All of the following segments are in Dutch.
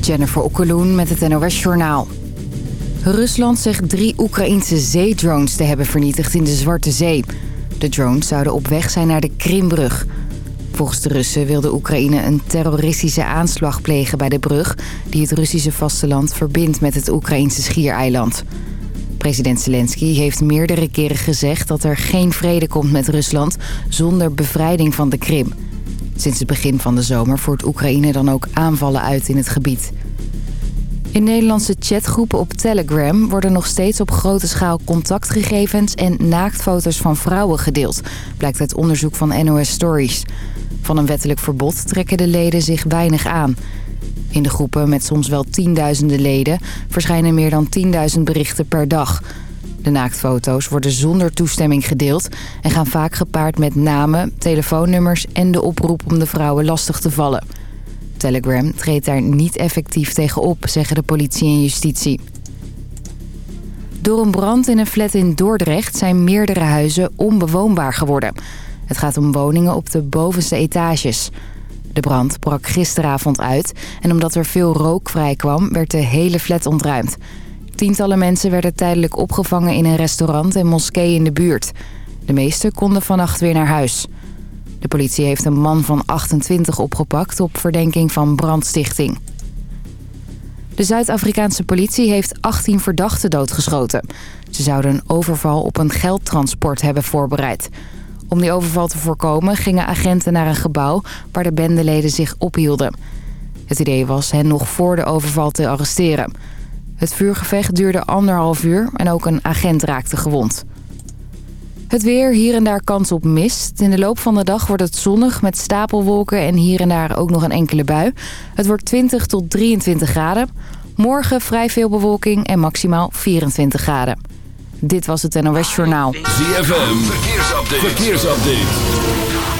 Jennifer Okkeloen met het NOS Journaal. Rusland zegt drie Oekraïnse zeedrones te hebben vernietigd in de Zwarte Zee. De drones zouden op weg zijn naar de Krimbrug. Volgens de Russen wilde Oekraïne een terroristische aanslag plegen bij de brug... die het Russische vasteland verbindt met het Oekraïnse schiereiland. President Zelensky heeft meerdere keren gezegd dat er geen vrede komt met Rusland... zonder bevrijding van de Krim. Sinds het begin van de zomer voert Oekraïne dan ook aanvallen uit in het gebied. In Nederlandse chatgroepen op Telegram worden nog steeds op grote schaal contactgegevens en naaktfoto's van vrouwen gedeeld, blijkt uit onderzoek van NOS Stories. Van een wettelijk verbod trekken de leden zich weinig aan. In de groepen met soms wel tienduizenden leden verschijnen meer dan 10.000 berichten per dag. De naaktfoto's worden zonder toestemming gedeeld en gaan vaak gepaard met namen, telefoonnummers en de oproep om de vrouwen lastig te vallen. Telegram treedt daar niet effectief tegen op, zeggen de politie en justitie. Door een brand in een flat in Dordrecht zijn meerdere huizen onbewoonbaar geworden. Het gaat om woningen op de bovenste etages. De brand brak gisteravond uit en omdat er veel rook vrijkwam werd de hele flat ontruimd. Tientallen mensen werden tijdelijk opgevangen in een restaurant en moskee in de buurt. De meesten konden vannacht weer naar huis. De politie heeft een man van 28 opgepakt op verdenking van brandstichting. De Zuid-Afrikaanse politie heeft 18 verdachten doodgeschoten. Ze zouden een overval op een geldtransport hebben voorbereid. Om die overval te voorkomen gingen agenten naar een gebouw waar de bendeleden zich ophielden. Het idee was hen nog voor de overval te arresteren. Het vuurgevecht duurde anderhalf uur en ook een agent raakte gewond. Het weer, hier en daar kans op mist. In de loop van de dag wordt het zonnig met stapelwolken en hier en daar ook nog een enkele bui. Het wordt 20 tot 23 graden. Morgen vrij veel bewolking en maximaal 24 graden. Dit was het NOS Journaal. ZFM, verkeersupdate. verkeersupdate.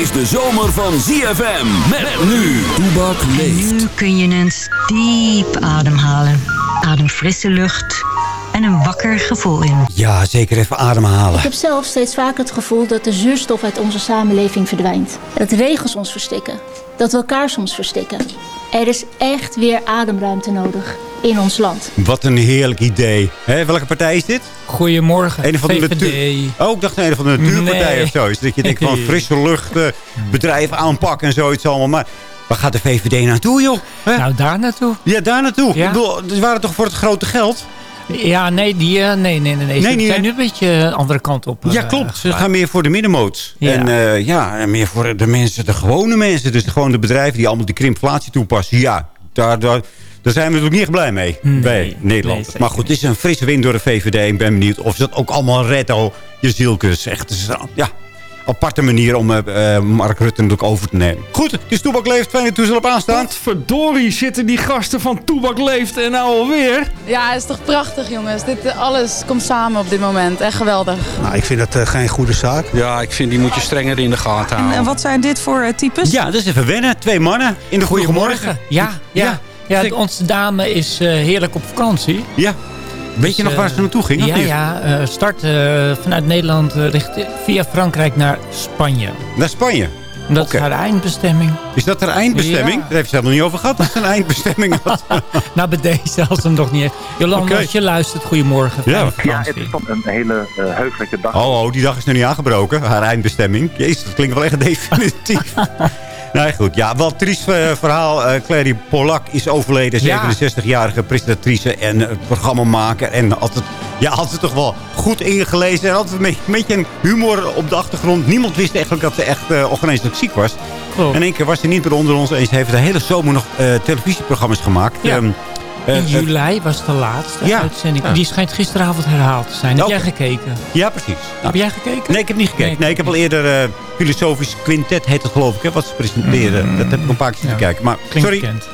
Dit is de zomer van ZFM. Met nu. Toebak leeft. Nu kun je eens diep ademhalen. Adem frisse lucht en een wakker gevoel in. Ja, zeker even ademhalen. Ik heb zelf steeds vaker het gevoel dat de zuurstof uit onze samenleving verdwijnt. Dat regels ons verstikken. Dat we elkaar soms verstikken. Er is echt weer ademruimte nodig in ons land. Wat een heerlijk idee. Hè, welke partij is dit? Goedemorgen, een van de VVD. Oh, ik dacht een van de natuurpartijen nee. of zo. dat je denkt van frisse lucht, uh, bedrijf aanpakken en zoiets allemaal. Maar waar gaat de VVD naartoe, joh? Hè? Nou, daar naartoe. Ja, daar naartoe. Ja. Ik bedoel, ze waren toch voor het grote geld? Ja, nee, die, uh, nee, nee, nee, nee. Ze zijn nu een beetje de andere kant op. Ja, klopt. Ze gaan meer voor de middenmoot. Ja. En uh, ja, meer voor de mensen, de gewone mensen. Dus gewoon de bedrijven die allemaal die krimpflatie toepassen. Ja, daar, daar, daar zijn we natuurlijk niet blij mee nee, bij Nederland. Nee, maar goed, het is een frisse wind door de VVD. Ik ben benieuwd of ze dat ook allemaal redt. Oh, je zielkus. Echt, ja, aparte manier om uh, Mark Rutte natuurlijk over te nemen. Goed, het is Toebak Leeft. Fijne toestel op aanstaan. verdorie zitten die gasten van Toebak Leeft en nou alweer. Ja, het is toch prachtig jongens. Dit, alles komt samen op dit moment. Echt geweldig. Nou, ik vind dat uh, geen goede zaak. Ja, ik vind die moet je strenger in de gaten houden. En, en wat zijn dit voor uh, types? Ja, dat is even wennen. Twee mannen in de Goedemorgen. Ja, ja. ja. Ja onze dame is heerlijk op vakantie. Ja. Weet je nog waar ze naartoe ging? Ja, ja uh, start uh, vanuit Nederland richt, via Frankrijk naar Spanje. Naar Spanje? Dat okay. is haar eindbestemming. Is dat haar eindbestemming? Ja. Daar heeft ze helemaal niet over gehad dat ze een eindbestemming had. nou, bij deze als ze hem nog niet heeft. Jolanda, okay. als je luistert, goedemorgen. Ja, ja het is toch een hele uh, heugelijke dag. Oh, oh, die dag is nog niet aangebroken, haar eindbestemming. Jezus, dat klinkt wel echt definitief. Nee, goed. Ja, wel triest uh, verhaal. Uh, Clary Polak is overleden. 67-jarige presentatrice en uh, programmamaker. En altijd Ja, altijd toch wel goed ingelezen. En altijd een beetje een humor op de achtergrond. Niemand wist eigenlijk dat ze echt uh, ongeneeslijk ziek was. En één keer was ze niet meer onder ons. En ze heeft de hele zomer nog uh, televisieprogramma's gemaakt. Ja. Um, in juli was de laatste ja. uitzending. Die schijnt gisteravond herhaald te zijn. Heb jij gekeken? Ja, precies. Heb jij gekeken? Nee, ik heb niet gekeken. Nee, ik heb al eerder uh, Filosofisch Quintet, heet het geloof ik, hè, wat ze presenteren. Mm. Dat heb ik een paar keer ja. gekeken. Maar, Klinkt sorry. Bekend.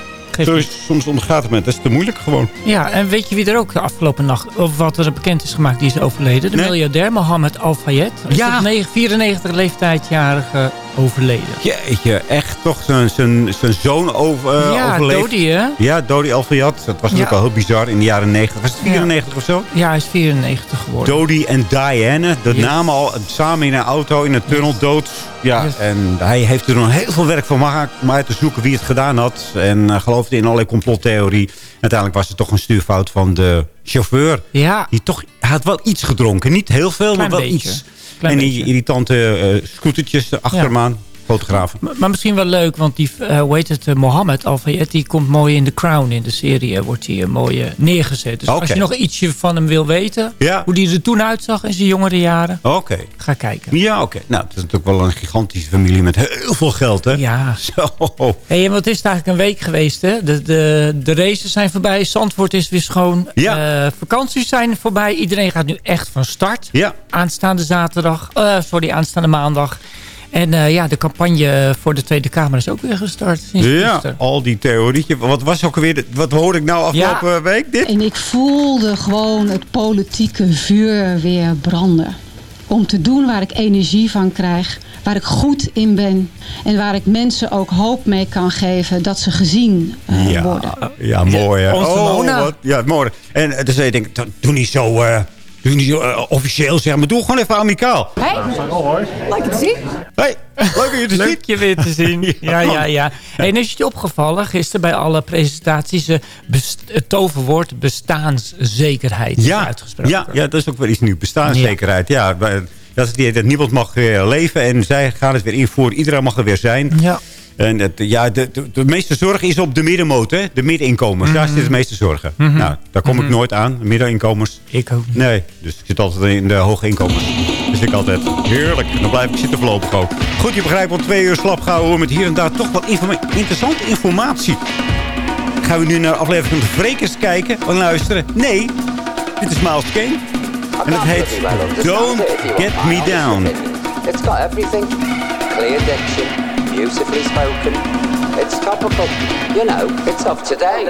Sorry, soms ondergaat het me. Dat is te moeilijk gewoon. Ja, en weet je wie er ook de afgelopen nacht... of wat er bekend is gemaakt, die is overleden? De nee. miljardair Mohammed Al-Fayed. Ja. 94 leeftijdsjarige overleden. Jeetje, echt toch zijn zoon over, uh, ja, overleefd. Dodi, hè? Ja, Dodi Al-Fayed. Dat was natuurlijk al heel bizar in de jaren 90. Was het 94 ja. of zo? Ja, hij is 94 geworden. Dodi en Diane. De yes. namen al samen in een auto in een tunnel dood. Ja, yes. en hij heeft er nog heel veel werk van gemaakt om uit te zoeken wie het gedaan had. En uh, geloofde in allerlei complottheorie. Uiteindelijk was het toch een stuurfout van de chauffeur. Ja. Die toch, hij had wel iets gedronken. Niet heel veel, Klein maar wel beetje. iets. Klein en die beetje. irritante uh, scootertjes achter aan. Fotografen. Maar, maar, misschien wel leuk, want die, uh, hoe heet het, uh, Mohammed Al-Fayed, die komt mooi in The Crown in de serie, wordt hij mooi neergezet. Dus okay. als je nog ietsje van hem wil weten, ja. hoe die er toen uitzag in zijn jongere jaren, Oké. Okay. ga kijken. Ja, oké. Okay. Nou, het is natuurlijk wel een gigantische familie met heel veel geld, hè? Ja. Zo. Hey, en wat is het eigenlijk een week geweest, hè? De, de, de races zijn voorbij, Zandvoort is weer schoon, ja. vakanties zijn voorbij. Iedereen gaat nu echt van start. Ja. Aanstaande zaterdag, sorry, aanstaande maandag. En uh, ja, de campagne voor de Tweede Kamer is ook weer gestart. Ja, gisteren. al die theorietje. Wat was ook alweer, wat hoorde ik nou afgelopen ja. week? Dit? En ik voelde gewoon het politieke vuur weer branden. Om te doen waar ik energie van krijg, waar ik goed in ben. En waar ik mensen ook hoop mee kan geven dat ze gezien uh, ja, worden. Ja, mooi hè. Onze oh, wat, ja, mooi. En dus ik denk, doe niet zo... Uh, niet zo uh, officieel zeg, maar doe gewoon even amicaal. Hé, hey. leuk je te zien. Hey, leuk je te zien. Leuk je weer te zien. ja, ja, ja. En is het je opgevallen gisteren bij alle presentaties... Uh, het toverwoord bestaanszekerheid ja, uitgesproken? Ja, ja, dat is ook wel iets nieuws. Bestaanszekerheid, ja. ja dat, is die, dat niemand mag weer leven en zij gaan het weer invoeren. Iedereen mag er weer zijn. Ja. En het, ja, de, de, de, meeste zorg is op de middenmoot, hè? de middeninkomens. Mm -hmm. Daar zit de meeste zorgen. Mm -hmm. nou, daar kom mm -hmm. ik nooit aan, middeninkomens. Ik ook niet. Nee, dus ik zit altijd in de hoge inkomens. Dus ik altijd, heerlijk. Dan blijf ik zitten voorlopig ook. Goed, je begrijpt wel twee uur slap gaan hoor met hier en daar toch wat informa interessante informatie. Gaan we nu naar aflevering van de Vrekers kijken en luisteren? Nee, dit is Miles Kane. En het heet Don't Get Me Down. It's got everything. Clear diction. Beautifully spoken. It's topical. You know, it's of today.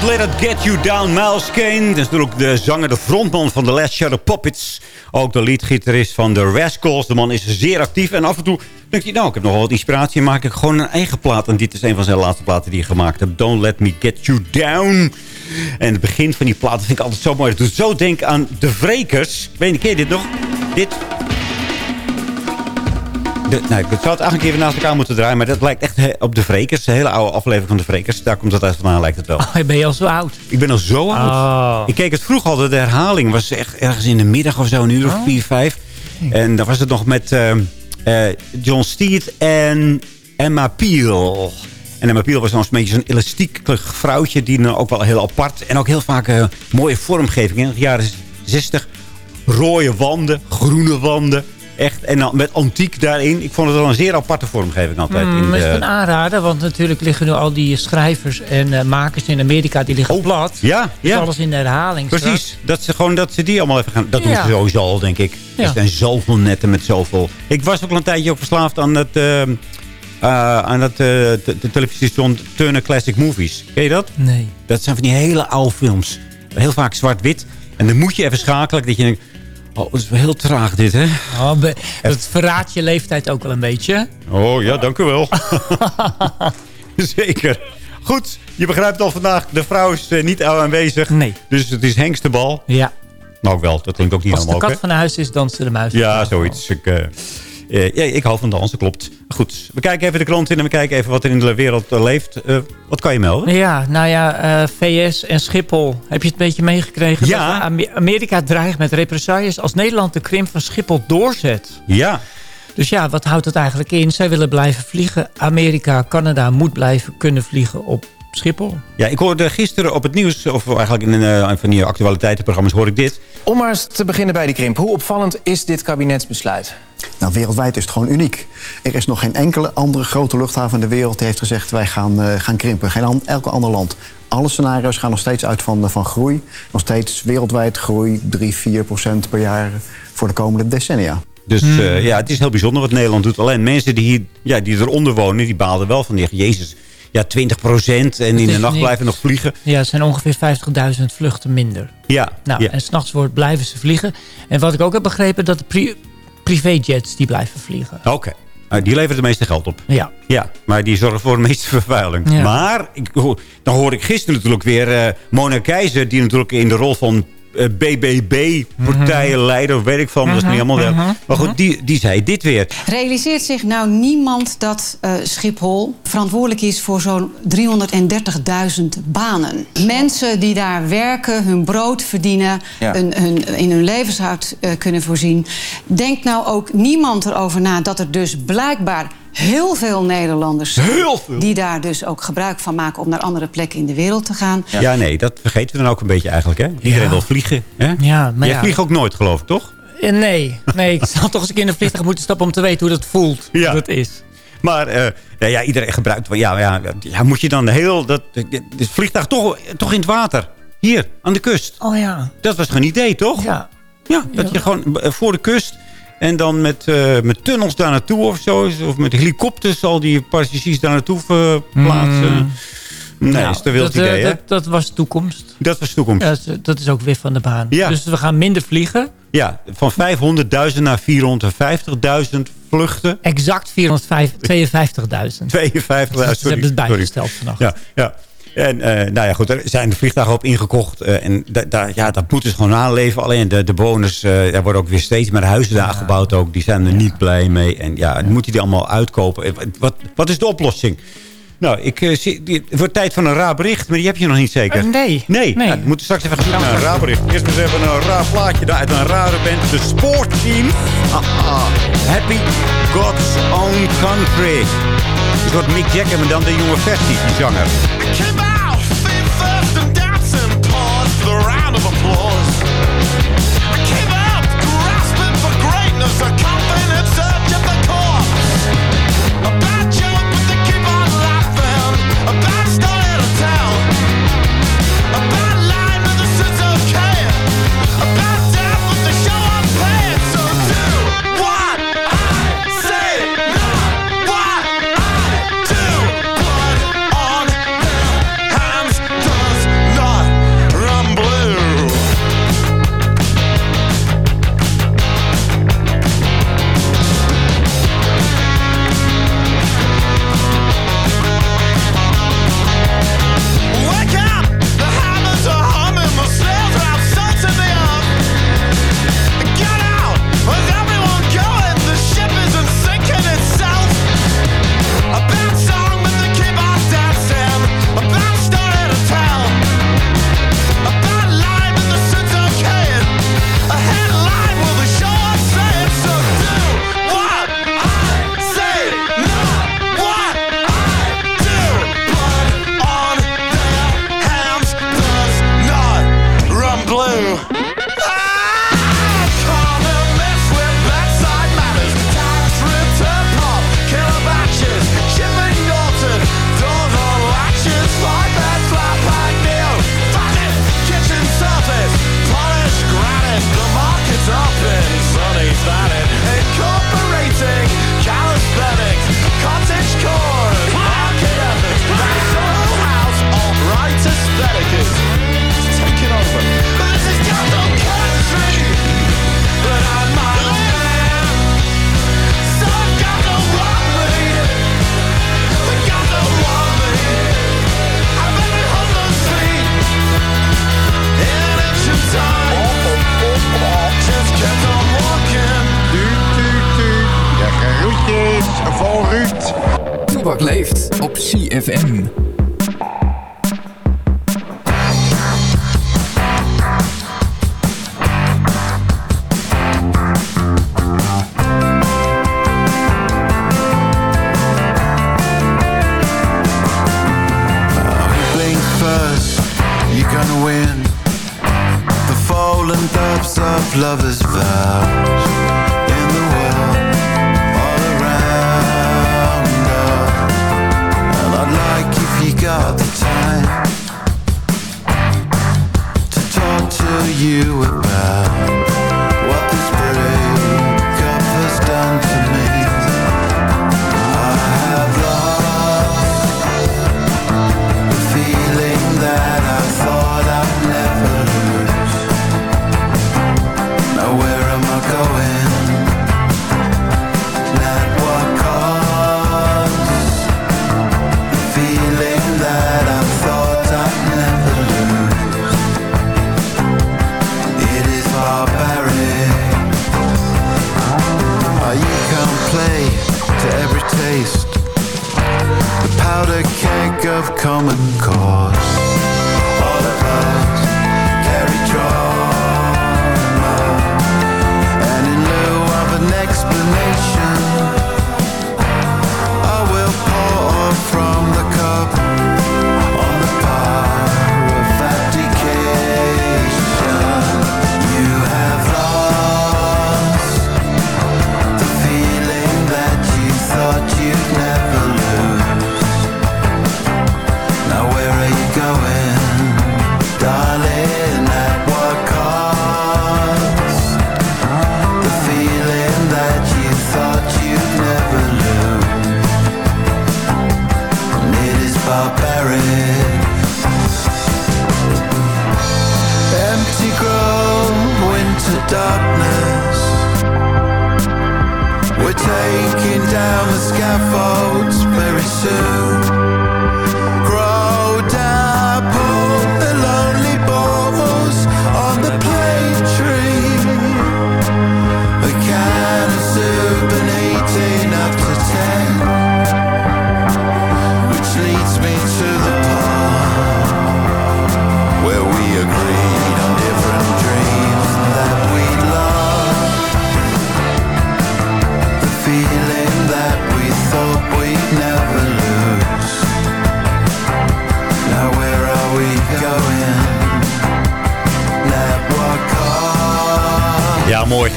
Don't Let It Get You Down, Miles Kane. Dat is natuurlijk de zanger, de frontman van The Last Shadow Puppets. Ook de leadgitarist van The Rascals. De man is zeer actief. En af en toe denk je, nou, ik heb nog wel wat inspiratie. Maak ik gewoon een eigen plaat. En dit is een van zijn laatste platen die hij gemaakt heeft. Don't Let Me Get You Down. En het begin van die plaat vind ik altijd zo mooi. Het doet zo denken aan De Vrekers. Ik weet niet, je dit nog? Dit... De, nou, ik zou het eigenlijk even naast elkaar moeten draaien. Maar dat lijkt echt op de Vrekers. De hele oude aflevering van de Vrekers. Daar komt dat uit vandaan, lijkt het wel. Oh, ben je al zo oud? Ik ben al zo oud. Oh. Ik keek het vroeger altijd, de herhaling. was echt ergens in de middag of zo, een uur of Oh. vier, vijf. En dan was het nog met eh, eh, John Steed en Emma Peel. En Emma Peel was dan een beetje zo'n elastiek vrouwtje. Die dan ook wel heel apart. En ook heel vaak eh, mooie vormgeving. In de jaren 60. Rode wanden, groene wanden. Echt, en dan met antiek daarin. Ik vond het wel een zeer aparte vormgeving altijd. Hmm, in is de- het een aanrader? Want natuurlijk liggen nu al die schrijvers en eh, makers in Amerika... die liggen plat. Oh, Ja, Dus ja. alles in de herhaling straks. Precies. Dat ze, gewoon, dat ze die allemaal even gaan... Dat doen ze sowieso al, denk ik. Ja. Er zijn zoveel netten met zoveel... Ik was ook al een tijdje ook verslaafd aan dat... eh, eh, aan dat eh, de, de televisiestation Turner Classic Movies. Ken je dat? Nee. Dat zijn van die hele oude films. Heel vaak zwart-wit. En dan moet je even schakelen. Dat je denkt... Oh, dat is wel heel traag dit, hè? Oh, dat verraadt je leeftijd ook wel een beetje. Oh ja, dank u wel. Zeker. Goed, je begrijpt al vandaag. De vrouw is eh, niet aanwezig. Nee. Dus het is hengstebal. Ja. Nou ook wel, dat klinkt ook niet Als de helemaal kat ook, van huis is, danst de muis. Ja, zoiets. Ik, eh, eh, ja, ik hou van dansen, klopt. Goed, we kijken even de krant in en we kijken even wat er in de wereld eh, leeft. Eh, wat kan je melden? Ja, nou ja, VS en Schiphol. Heb je het een beetje meegekregen? Ja. Amerika dreigt met represailles als Nederland de krimp van Schiphol doorzet. Ja. Dus ja, wat houdt het eigenlijk in? Zij willen blijven vliegen. Amerika, Canada moet blijven kunnen vliegen op Schiphol. Ja, ik hoorde gisteren op het nieuws, of eigenlijk in een eh, van die actualiteitenprogramma's hoor ik dit. Om maar eens te beginnen bij die krimp. Hoe opvallend is dit kabinetsbesluit? Nou, wereldwijd is het gewoon uniek. Er is nog geen enkele andere grote luchthaven in de wereld die heeft gezegd wij gaan, eh, gaan krimpen. Geen an- elk ander land. Alle scenario's gaan nog steeds uit van, eh, van groei. Nog steeds wereldwijd groei 3, 4 procent per jaar voor de komende decennia. Dus eh, ja, het is heel bijzonder wat Nederland doet. Alleen mensen die, hier, ja, die eronder wonen, die baalden wel van. Die Jezus, ja, 20 procent en in de nacht blijven nog vliegen. Ja, het zijn ongeveer 50.000 vluchten minder. Ja, Nou, ja. en s'nachts wordt blijven ze vliegen. En wat ik ook heb begrepen, dat de pri privéjets die blijven vliegen. Oké. Nou, die leveren het meeste geld op. Ja. Ja, maar die zorgen voor de meeste vervuiling. Ja. Maar, ik, dan hoor ik gisteren natuurlijk weer eh Mona Keizer... die natuurlijk in de rol van BBB-partijenleider... weet ik van, dat is niet helemaal... wel. mhm, Maar goed, die, die zei dit weer. Realiseert zich nou niemand dat eh, Schiphol verantwoordelijk is voor zo'n 330.000 banen? Mensen die daar werken, hun brood verdienen, Ja. hun, hun, in hun levenshoud eh, kunnen voorzien. Denkt nou ook niemand erover na dat er dus blijkbaar heel veel Nederlanders zijn... die daar dus ook gebruik van maken om naar andere plekken in de wereld te gaan? Ja. nee, dat vergeten we dan ook een beetje eigenlijk, hè? Iedereen wil vliegen, hè? Ja, maar Jij ja. vliegt ook nooit, geloof ik, toch? Eh, Nee, nee, ik zal toch eens een keer in een vliegtuig moeten stappen om te weten hoe dat voelt. Ja. Hoe dat is. Maar eh, ja, ja, iedereen gebruikt... Ja, ja, ja, moet je dan heel... Dat, het vliegtuig toch, toch in het water. Hier, aan de kust. Oh ja. Dat was gewoon een idee, toch? Ja. Ja, dat je gewoon eh, voor de kust... En dan met, eh, met tunnels daar naartoe of zo. Of met helikopters al die passagiers daar naartoe verplaatsen. Mm. Nee, Nou, is te wild dat, eh, idee, dat, dat was toekomst. Dat was toekomst. Ja, dat is- dat ook weer van de baan. Ja. Dus we gaan minder vliegen. Ja, van 500.000 naar 450.000 vluchten. Exact 452.000. 52, Ze sorry. hebben het sorry. bijgesteld vannacht. Ja, ja. En eh, nou ja, goed, er zijn de vliegtuigen op ingekocht. eh, en ja, dat moeten ze gewoon aanleven. Alleen de, de bewoners, eh er worden ook weer steeds meer huizen daar gebouwd. Ook. Die zijn er niet blij mee. En ja, moet je die allemaal uitkopen. Wat, wat is de oplossing? Nou, ik eh, het wordt tijd van een raar bericht. Maar die heb je nog niet zeker. Eh, nee. Nee, Nou, we moeten straks even gaan naar een raar bericht. Eerst maar eens even een raar plaatje daar uit een rare band. De Sportteam. Haha. Happy God's Own Country. Een soort Mick Jagger, maar dan de jonge versie, die zanger. van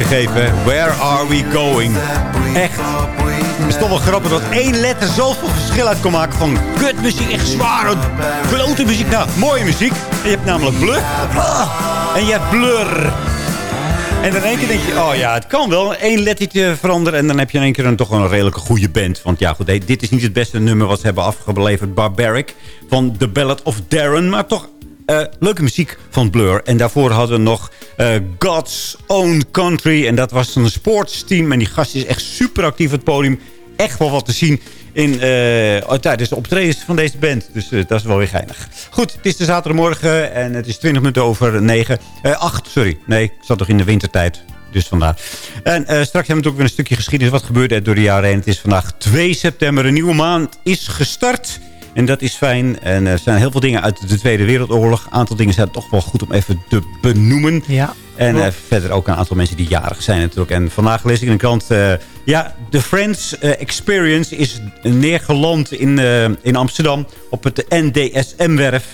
Where are we going? Echt. Het is toch wel grappig dat één letter zoveel verschil uit kan maken van kutmuziek. Echt zware, klote muziek. Nou, mooie muziek. En je hebt namelijk blur. En je hebt blur. En dan één keer denk je, oh ja, het kan wel. één lettertje veranderen. En dan heb je in één keer een, toch een redelijke goede band. Want ja, goed, dit is niet het beste nummer wat ze hebben afgeleverd. Barbaric van The Ballad of Darren. Maar toch eh, leuke muziek van Blur. En daarvoor hadden we nog eh, God's Own Country. En dat was een sportsteam. En die gast is echt super actief op het podium. Echt wel wat te zien in, eh, tijdens de optredens van deze band. Dus dat is wel weer geinig. Goed, het is de zaterdagmorgen en het is 20 minuten over 9. Eh 8, sorry. Nee, ik zat nog in de wintertijd. Dus vandaar. En straks hebben we natuurlijk weer een stukje geschiedenis. Wat gebeurde er door de jaren heen? Het is vandaag 2 september. Een nieuwe maand is gestart. En dat is fijn. En er zijn heel veel dingen uit de Tweede Wereldoorlog. Een aantal dingen zijn toch wel goed om even te benoemen. Ja. En eh, verder ook een aantal mensen die jarig zijn natuurlijk. En vandaag lees ik in de krant... eh, ja, de Friends eh, Experience is neergeland in, in Amsterdam. Op het NDSM-werf.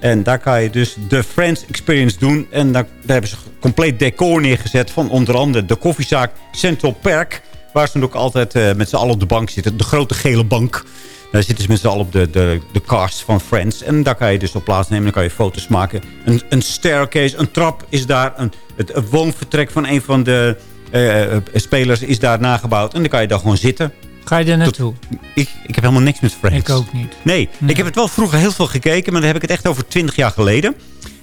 En daar kan je dus de Friends Experience doen. En daar, daar hebben ze compleet decor neergezet... van onder andere de koffiezaak Central Park... waar ze ook altijd met z'n allen op de bank zitten. De grote gele bank. Daar zitten ze met z'n allen op de, de, de cast van Friends. En daar kan je dus op plaatsnemen. Dan kan je foto's maken. Een, een staircase, een trap is daar. Een, het, het woonvertrek van een van de eh, spelers is daar nagebouwd. En dan kan je daar gewoon zitten. Ga je er naartoe? Ik, ik heb helemaal niks met Friends. Ik ook niet. Nee, ik heb het wel vroeger heel veel gekeken. Maar dan heb ik het echt over 20 jaar geleden.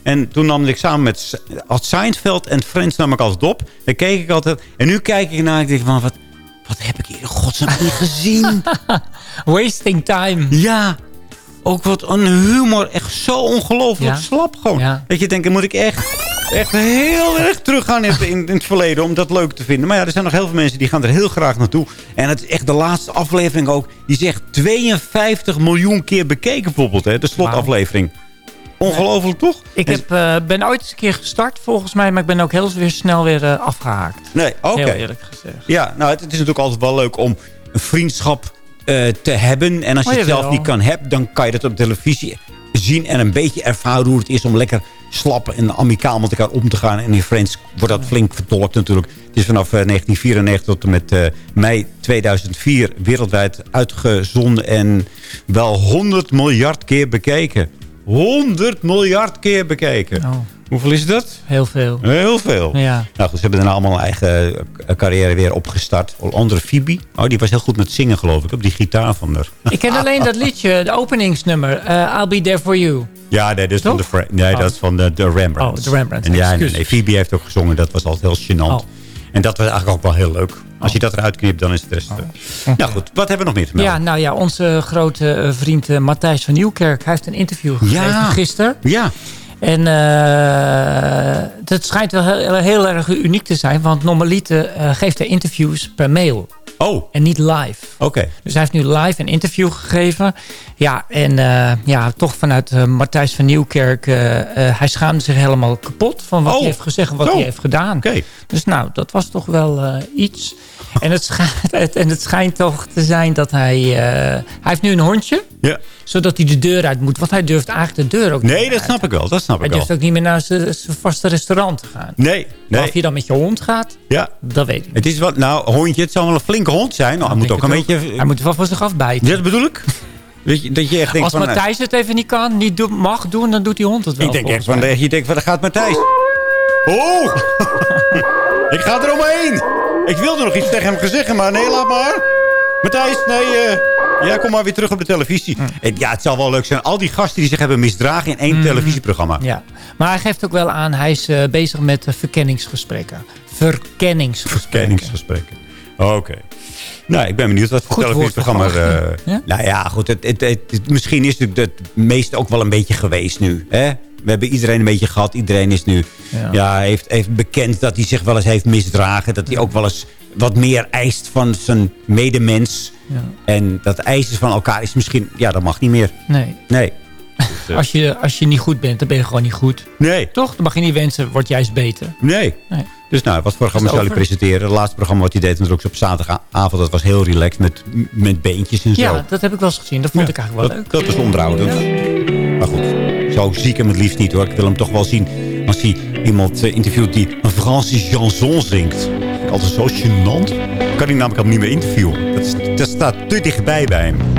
En toen nam ik samen met als Seinfeld en Friends nam ik altijd op. Dan keek ik altijd. En nu kijk ik naar en ik denk van... Wat, wat heb ik hier in godsnaam niet gezien? Wasting time. Ja. Ook wat een humor. Echt zo ongelooflijk Ja. slap gewoon. Ja. Dat je denkt, moet ik echt echt heel erg teruggaan in, in, in het verleden om dat leuk te vinden. Maar ja, er zijn nog heel veel mensen die gaan er heel graag naartoe. En het is echt de laatste aflevering ook. Die zegt 52 miljoen keer bekeken bijvoorbeeld. Hè, de slotaflevering. Ongelooflijk toch? Ik heb, eh, ben ooit eens een keer gestart volgens mij. Maar ik ben ook heel weer snel weer eh, afgehaakt. Nee, oké. Heel eerlijk gezegd. Ja, nou, het, het is natuurlijk altijd wel leuk om een vriendschap eh, te hebben. En als je Oh, het zelf niet kan hebben, dan kan je dat op televisie zien. En een beetje ervaren hoe het is om lekker slap en amicaal met elkaar om te gaan. En in Friends wordt dat flink vertolkt natuurlijk. Het is vanaf eh, 1994 tot en met mei 2004 wereldwijd uitgezonden. En wel 100 miljard keer bekeken. 100 miljard keer bekeken. Hoeveel is dat? Heel veel. Heel veel. Ja. Nou goed, ze hebben daarna allemaal een eigen eh, carrière weer opgestart. Onder andere Phoebe. Oh, die was heel goed met zingen geloof ik. Op die gitaar van haar. Ik ken alleen dat liedje, de openingsnummer. eh, I'll be there for you. Ja, nee, dat is van de, nee, Oh. dat is van de, de Rembrandts. Oh, de Rembrandts, En ja, nee, Phoebe heeft ook gezongen. Dat was altijd heel gênant. Oh. En dat was eigenlijk ook wel heel leuk. Als je dat eruit knipt, dan is het rest... eh. Nou goed, wat hebben we nog meer te melden? Ja, nou ja, onze grote eh, vriend eh, Matthijs van Nieuwkerk. Hij heeft een interview gegeven Ja. gisteren. Ja. En eh dat schijnt wel heel, heel erg uniek te zijn. Want normaliter eh, geeft hij interviews per mail. Oh. En niet live. Oké. Dus hij heeft nu live een interview gegeven. Ja, en eh, ja, toch vanuit eh, Matthijs van Nieuwkerk. eh, hij schaamde zich helemaal kapot van wat Oh. hij heeft gezegd en wat Zo. hij heeft gedaan. Dus nou, dat was toch wel iets. En het, schijnt, en het schijnt toch te zijn dat hij... eh, hij heeft nu een hondje. Ja. Zodat hij de deur uit moet. Want hij durft eigenlijk de deur ook niet Nee, dat uit. snap ik wel. Dat snap Hij ik wel. durft ook niet meer naar zijn vaste restaurant te gaan. Nee, Maar nee. of je dan met je hond gaat, Ja. dat weet ik. Het is wat, nou, hondje, het zal wel een flinke hond zijn. Nou, hij moet ook een beetje... Hij moet wel van zich afbijten. Ja, dat bedoel ik. Dat je, dat je echt denkt Als van... eh, Matthijs het even niet kan, niet do- mag doen, dan doet die hond het wel. Ik denk echt van, mij. je denkt van, daar gaat Matthijs. Oh! ik ga er omheen. Ik wilde nog iets tegen hem zeggen, maar nee, laat maar. Matthijs, nee, eh ja, kom maar weer terug op de televisie. En ja, het zal wel leuk zijn. Al die gasten die zich hebben misdragen in één televisieprogramma. Ja, maar hij geeft ook wel aan, hij is eh, bezig met eh, verkenningsgesprekken. Verkenningsgesprekken. Kenningsgesprekken. Oké. Nou, ik ben benieuwd wat voor Goed televisieprogramma... Ja? Nou ja, goed. Het, het, het- het- misschien is het het meeste ook wel een beetje geweest nu. Hè? We hebben iedereen een beetje gehad. Iedereen is nu... Ja. Ja. heeft, heeft bekend dat hij zich wel eens heeft misdragen. Dat hij ook wel eens wat meer eist van zijn medemens. Ja. En dat eisen van elkaar is misschien... Ja, dat mag niet meer. Nee. Nee. Als je, als je niet goed bent, dan ben je gewoon niet goed. Nee. Toch? Dan mag je niet wensen, wordt juist beter. Nee. Nee. Dus nou, wat programma Is zal hij presenteren? Het laatste programma wat hij deed natuurlijk op zaterdagavond. Dat was heel relaxed met, met beentjes en zo. Ja, dat heb ik wel eens gezien. Dat vond ik eigenlijk wel dat, leuk. dat is onderhoudend. Maar goed, zo zie ik hem het liefst niet hoor. Ik wil hem toch wel zien als hij iemand eh, interviewt die een Franse chanson zingt. Altijd zo gênant. Kan hij namelijk al niet meer interviewen. Dat, dat staat te dichtbij bij hem.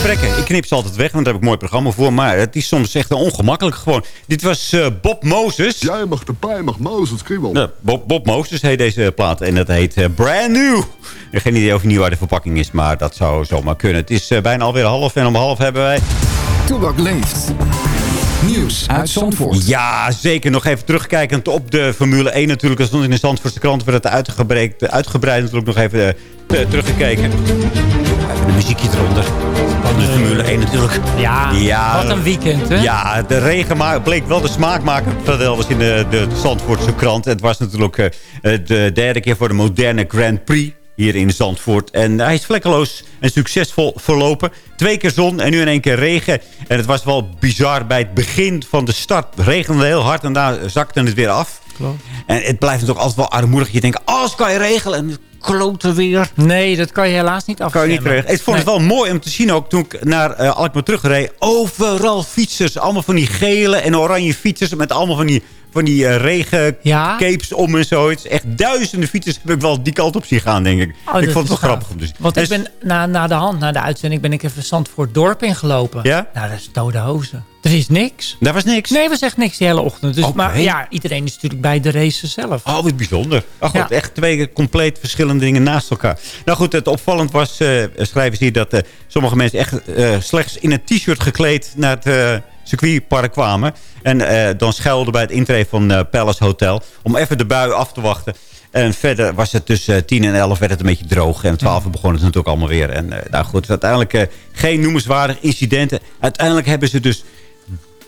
Gesprekken. Ik knip ze altijd weg, want daar heb ik een mooi programma voor. Maar het is soms echt ongemakkelijk gewoon. Dit was uh, Bob Moses. Jij mag erbij, mag Moses, kriebel. Uh, Bob, Bob Moses heet deze plaat. En dat heet uh, Brand New. Geen idee of nieuw waar de verpakking is, maar dat zou zomaar kunnen. Het is bijna alweer half en om half hebben wij... Toebak leeft. Nieuws uit Zandvoort. Ja, zeker. Nog even terugkijkend op de Formule 1 natuurlijk. Als in de Zandvoortse krant werd het uitgebreid, uitgebreid natuurlijk nog even uh, teruggekeken. Even de muziekje eronder. Van de Formule 1 natuurlijk. Ja, ja wat een weekend hè? Ja, de regen bleek wel de smaakmaker. Dat was in de, de Zandvoortse krant. Het was natuurlijk uh, de derde keer voor de moderne Grand Prix hier in Zandvoort. En hij is vlekkeloos en succesvol verlopen. Twee keer zon en nu in één keer regen. En het was wel bizar bij het begin van de start. Het regende heel hard en daar zakte het weer af. Klopt. En het blijft natuurlijk altijd wel armoedig. Je denkt, alles kan je regelen. En klote weer. Nee, dat kan je helaas niet afstemmen. Kan je niet Ik vond het wel mooi om te zien ook toen ik naar uh, Alkmaar terugreed. Overal fietsers. Allemaal van die gele en oranje fietsers. Met allemaal van die van die uh, regencapes om en zoiets. Echt duizenden fietsers heb ik wel die kant op zien gaan, denk ik. Oh, ik vond het wel grappig. Dus, Want ik ben na, na de hand, na de uitzending, ben ik even Zandvoort dorp ingelopen. Ja? Nou, dat is dode hozen. Er is niks. Daar was niks? Nee, er was echt niks die hele ochtend. Dus, Maar ja, iedereen is natuurlijk bij de race zelf. Oh, wat bijzonder. Ach, goed, Echt twee compleet verschillende dingen naast elkaar. Nou goed, het opvallend was, uh, schrijven ze hier, dat uh, sommige mensen echt uh, slechts in een t-shirt gekleed naar het circuitpark kwamen. En uh, dan schuilden bij het intree van uh, Palace Hotel. Om even de bui af te wachten. En verder was het tussen 10 en 11 werd het een beetje droog. En 12 uur begon het natuurlijk allemaal weer. En nou goed, uiteindelijk geen noemenswaardige incidenten. Uiteindelijk hebben ze dus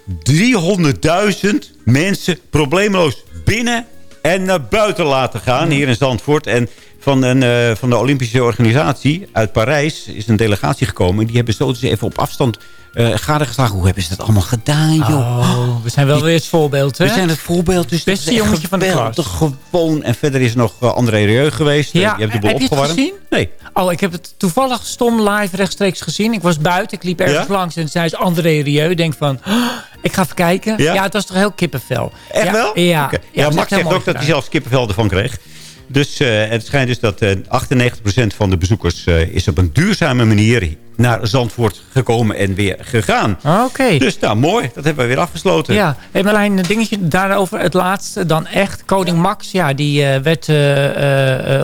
300.000 mensen probleemloos binnen en naar buiten laten gaan. Hier in Zandvoort. En van, een, van de Olympische organisatie uit Parijs is een delegatie gekomen. Die hebben zo dus even op afstand uh, gadegeslagen. Hoe hebben ze dat allemaal gedaan, joh? Oh, we zijn wel weer het voorbeeld, hè? We zijn het voorbeeld. Dus Beste jongetje van de klas. gewoon. En verder is nog uh, André Rieu geweest. Ja, je hebt de heb je het gezien? Nee. Oh, ik heb het toevallig stom live rechtstreeks gezien. Ik was buiten, ik liep ergens ja? langs en zei ze André Rieu. Ik denk van, oh, ik ga even kijken. Ja? ja? het was toch heel kippenvel. Echt ja, wel? Ja. Okay. Ja, Max zegt ook dat hij zelfs kippenvel ervan kreeg. Dus uh, het schijnt dus dat uh, 98% van de bezoekers uh, is op een duurzame manier naar Zandvoort gekomen en weer gegaan. Oké. Dus nou, mooi. Dat hebben we weer afgesloten. Ja. Hey Marlijn, een dingetje daarover. Het laatste dan echt. Koning Max, ja, die werd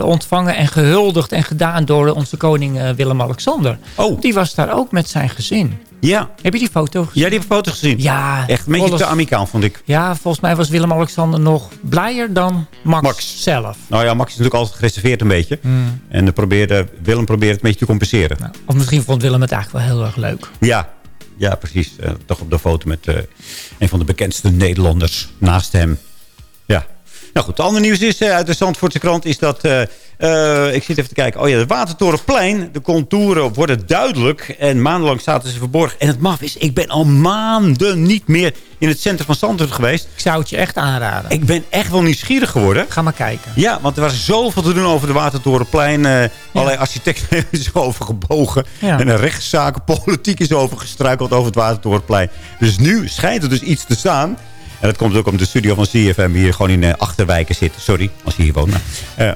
ontvangen en gehuldigd en gedaan door onze koning Willem-Alexander. Oh. Die was daar ook met zijn gezin. Ja. Heb je die foto gezien? Ja, die heb ik foto gezien. Ja. Echt een beetje te Amerikaan, vond ik. Ja, volgens mij was Willem-Alexander nog blijer dan Max, Max, zelf. Nou ja, Max is natuurlijk altijd gereserveerd een beetje. Mm. En de probeerde, Willem probeert het een beetje te compenseren. Nou, of misschien vond Willem het eigenlijk wel heel erg leuk. Ja, ja precies. Uh, toch op de foto met uh, een van de bekendste Nederlanders naast hem. Ja. Nou goed, het andere nieuws is uh, uit de Zandvoortse krant is dat... Uh, ik zit even te kijken. Oh ja, de Watertorenplein. De contouren worden duidelijk. En maandenlang zaten ze verborgen. En het maf is, ik ben al maanden niet meer in het centrum van Zandvoort geweest. Ik zou het je echt aanraden. Ik ben echt wel nieuwsgierig geworden. Ga maar kijken. Ja, want er was zoveel te doen over de Watertorenplein. Uh, ja. Allerlei architecten is over gebogen. Ja. En de rechtszaken, politiek is over gestruikeld over het Watertorenplein. Dus nu schijnt er dus iets te staan. En dat komt ook om de studio van CFM hier gewoon in uh, Achterwijken zit. Sorry, als je hier woont. Uh,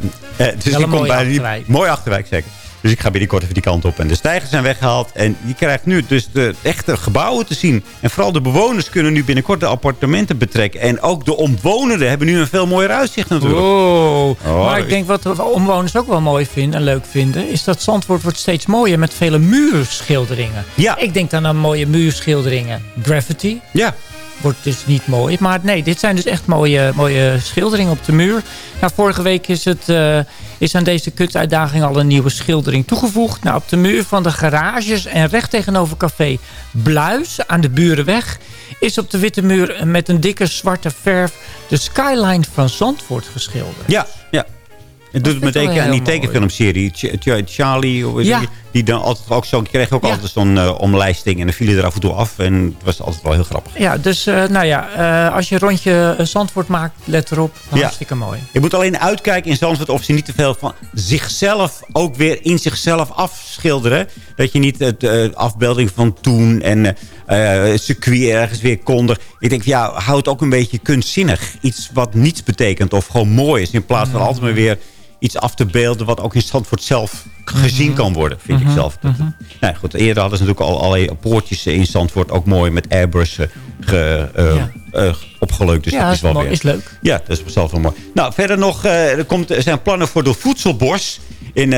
dus mooie bij achterwijk. Die, mooi Achterwijk, zeker. Dus ik ga binnenkort even die kant op. En de stijgers zijn weggehaald. En je krijgt nu dus de echte gebouwen te zien. En vooral de bewoners kunnen nu binnenkort de appartementen betrekken. En ook de omwonenden hebben nu een veel mooier uitzicht natuurlijk. Oh. oh maar ik denk wat de omwoners ook wel mooi vinden en leuk vinden... is dat Zandvoort wordt steeds mooier met vele muurschilderingen. Ja. Ik denk dan aan mooie muurschilderingen. Gravity. Ja wordt dus niet mooi. Maar nee, dit zijn dus echt mooie, mooie schilderingen op de muur. Nou, vorige week is, het, uh, is aan deze kunstuitdaging al een nieuwe schildering toegevoegd. Nou, op de muur van de garages en recht tegenover café Bluis aan de Burenweg... is op de witte muur met een dikke zwarte verf de skyline van Zandvoort geschilderd. Ja, ja. Het doet me denken aan die tekenfilmserie. Charlie, ja. die dan altijd ook zo kreeg ook ja. altijd zo'n uh, omlijsting. En dan viel er af en toe af. En het was altijd wel heel grappig. Ja, dus uh, nou ja, uh, als je een rondje Zandvoort maakt, let erop. Ja. Hartstikke mooi. Je moet alleen uitkijken in Zandvoort of ze niet te veel van zichzelf ook weer in zichzelf afschilderen. Dat je niet de afbeelding van toen en circuit ergens weer kondig. Ik denk, ja, houd ook een beetje kunstzinnig. Iets wat niets betekent of gewoon mooi is. In plaats van mm. altijd maar weer iets af te beelden... wat ook in Zandvoort zelf gezien Mhm. kan worden, vind Mhm, ik zelf. Dat- mhm. nou, goed, eerder hadden ze natuurlijk al allerlei poortjes in Zandvoort... ook mooi met airbrush ge, eh, Ja. eh, opgeleukt. Dus Ja, dat is wel weer... is leuk. Ja, dat is zelf wel mooi. Nou, verder nog, eh, er, komt, er zijn plannen voor de voedselbos in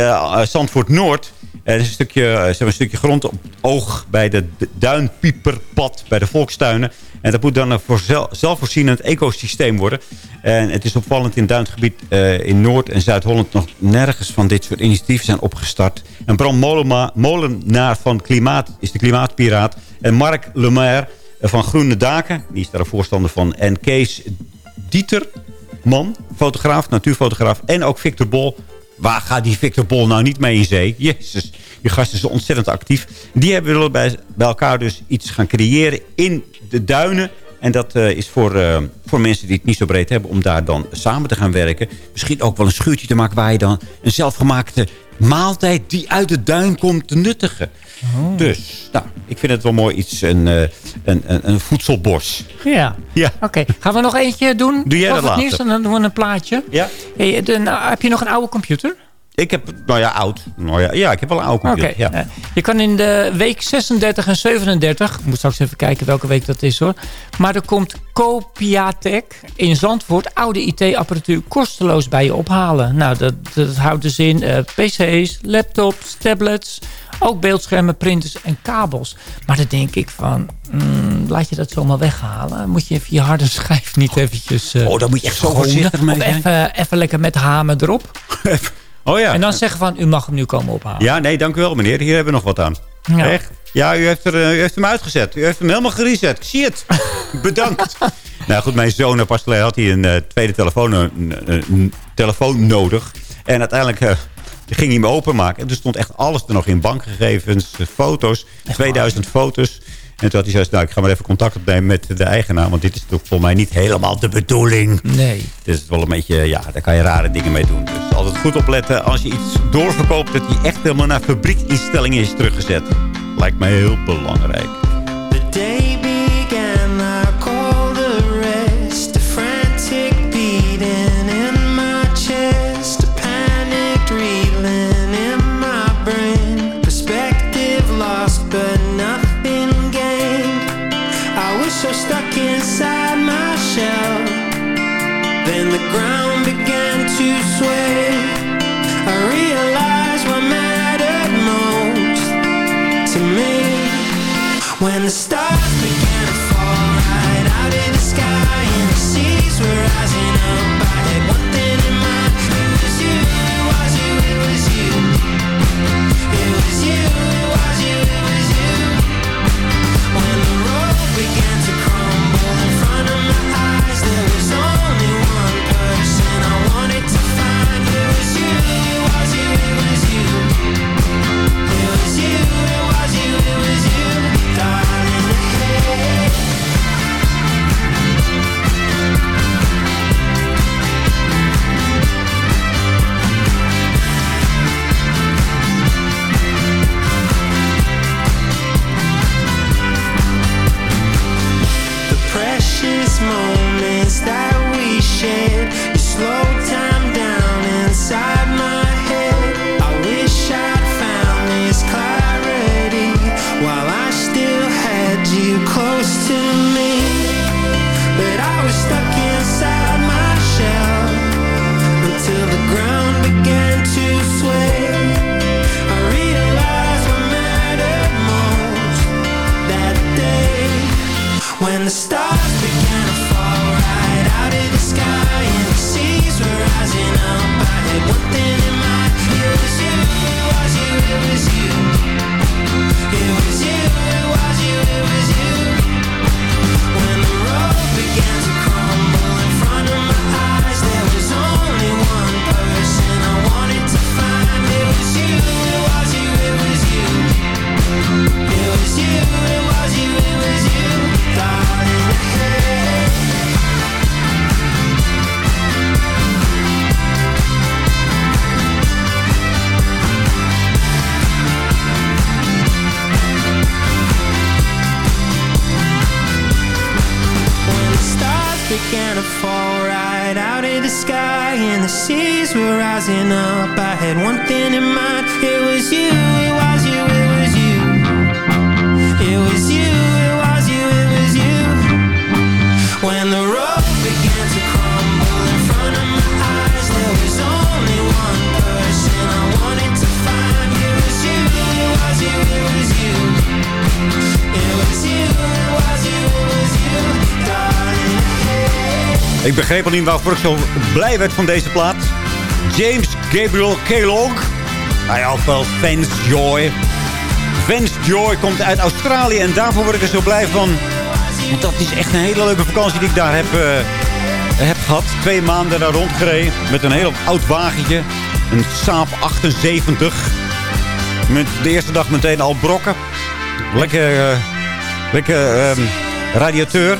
Zandvoort Noord. Er is een stukje, eh, stukje grond op het oog bij de Duinpieperpad bij de Volkstuinen. En dat moet dan een voor zel- zelfvoorzienend ecosysteem worden. En het is opvallend in het duingebied eh, in Noord- en Zuid-Holland nog nergens van dit soort initiatieven zijn opgestart. En Bram Molema, Molenaar van Klimaat is de klimaatpiraat. En Mark Lemaire eh, van Groene Daken, die is daar een voorstander van. En Kees Dieterman, fotograaf, natuurfotograaf. En ook Victor Bol. Waar gaat die Victor Bol nou niet mee in zee? Jezus, die gast is ontzettend actief. Die hebben willen bij, bij elkaar dus iets gaan creëren in de duinen. En dat eh, is voor, eh, voor mensen die het niet zo breed hebben... om daar dan samen te gaan werken. Misschien ook wel een schuurtje te maken... waar je dan een zelfgemaakte maaltijd die uit de duin komt te nuttigen. Dus, nou, ik vind het wel mooi iets, een, eh, een, een, een voedselbos. Ja. Ja. Oké, gaan we nog eentje doen? Doe jij Of dat het later? nieuws dan doen we een plaatje. Ja. Hey, de- nou, heb je nog een oude computer? Ik heb, nou ja, oud. Nou ja, ja ik heb wel een oude computer. ja. eh, je kan in de week 36 en 37... Ik moet straks even kijken welke week dat is hoor. Maar er komt Copiatec in Zandvoort... oude IT-apparatuur kosteloos bij je ophalen. Nou, dat, dat houdt dus in eh, pc's, laptops, tablets... ook beeldschermen, printers en kabels. Maar dan denk ik van... mm, laat je dat zomaar weghalen? Moet je even je harde schijf niet eventjes... eh, Oh, daar moet je echt zo voorzichtig mee zijn. even, even lekker met hamer erop. Oh ja. En dan zeggen van, u mag hem nu komen ophalen. Ja, nee, dank u wel meneer. Hier hebben we nog wat aan. Ja. Echt? Ja, u heeft, er, eh, u heeft hem uitgezet. U heeft hem helemaal gereset. Ik zie het. Bedankt. nou goed, mijn zoon eh, pas had hij een tweede telefoon, een, telefoon nodig. En uiteindelijk ging hij hem openmaken. En er stond echt alles er nog in. Bankgegevens, eh, foto's. 2000 foto's. En toen had hij zoiets, nou, ik ga maar even contact opnemen met de eigenaar. Want dit is toch volgens mij niet helemaal de bedoeling. Nee. Het is wel een beetje, ja, daar kan je rare dingen mee doen. Dus altijd goed opletten als je iets doorverkoopt... dat die echt helemaal naar fabrieksinstellingen is teruggezet. Lijkt mij heel belangrijk. start Ik begreep al niet ik zo blij werd van deze plaat. James Gabriel Kellogg. Hij had wel Vance Joy. Vance Joy komt uit Australië en daarvoor word ik er zo blij van. Want dat is echt een hele leuke vakantie die ik daar heb, eh, heb gehad. Twee maanden daar rondgereden met een heel oud wagentje. Een Saab 78. Met de eerste dag meteen al brokken. Lekker, eh, lekker ehm, radiateur.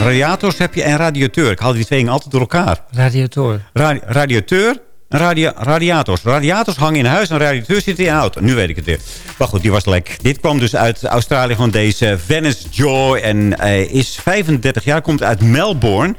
Radiators heb je en radiateur. Ik haal die twee dingen altijd door elkaar. Radiator. Radi- radiateur radia radiators. Radiators hangen in huis en radiateur zit in auto. Nu weet ik het weer. Maar goed, die was lek. Dit kwam dus uit Australië van deze Venice Joy. En hij is 35 jaar, komt uit Melbourne.